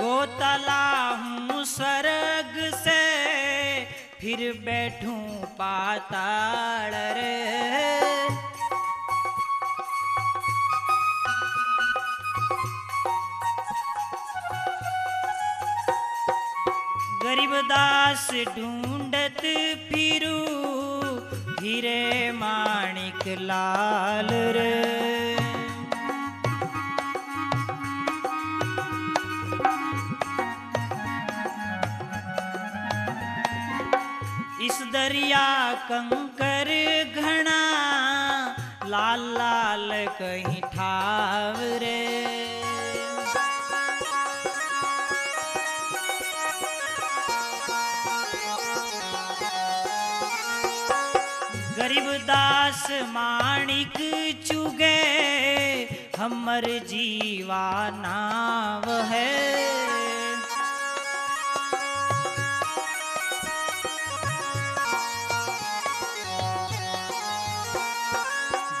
गोतला हूँ स्वर्ग से फिर बैठूं पाताल रे। गरीबदास ढूंढत फिरू हीरे माणिक लाल रे। इस दरिया कंकर घना, लाल लाल कहीं ठाव रे। गरीबदास माणिक चुगे, हमर जीवा नाव है।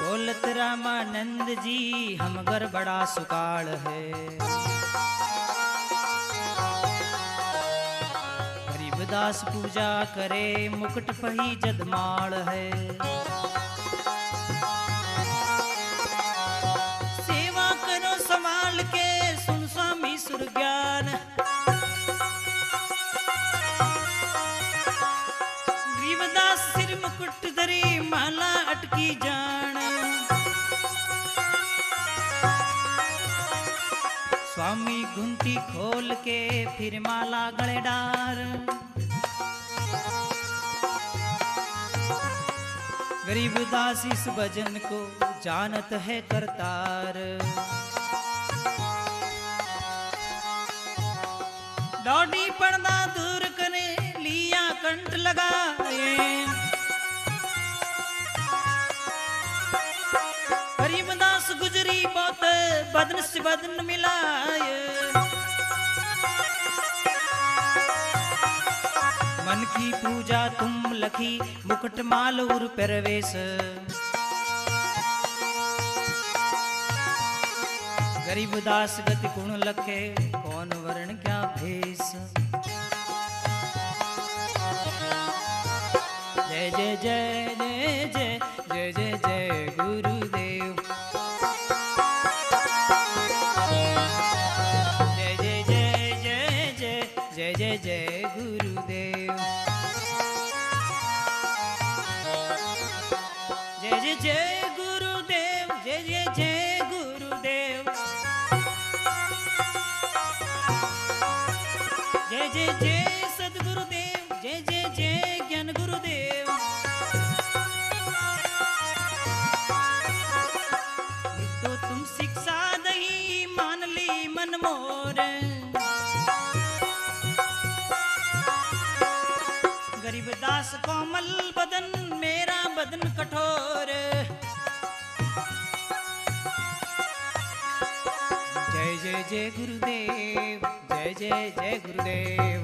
बोलत रामानंद जी, हम घर बड़ा सुकाल है। गरीबदास पूजा करे, मुकुट पही जदमाल है। सेवा करो संभाल के, सुन स्वामी सुर ज्ञान गरीबदास सिर मुकुट धरे, माला अटकी जान। स्वामी घुंटी खोल के, फिर माला गले डार। गरीब इस भजन को जानत है करतार। डॉडी पर्दा दूर करे लिया कंठ लगाए। गरीब दास गुजरी बहुत बदन से बदन मिलाए। मन की पूजा तुम लखी मुकुट माल उर परवेश गरीब दास गति गुण लखे कौन वर्ण क्या भेष जय जय जय जय जय जय जय जय गुरुदेव जय जय जय जय जय जय जय जय जय जय जय जय ज्ञान गुरुदेव। तुम शिक्षा मान ली कोमल बदन, मेरा बदन कठोर। जय जय जय गुरुदेव। जय जय जय गुरुदेव।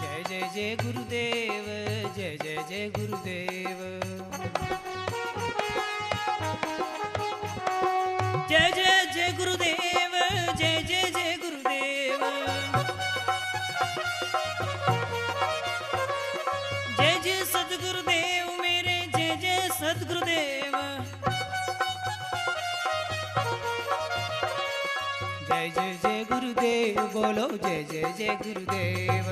जय जय जय गुरुदेव जय जय जय गुरुदेव। गुरुदेव, बोलो जय जय जय गुरुदेव।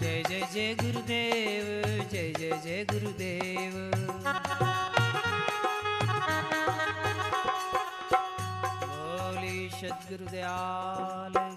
जय जय जय गुरुदेव, जय जय जय गुरुदेव। बोली सदगुरुदयाल।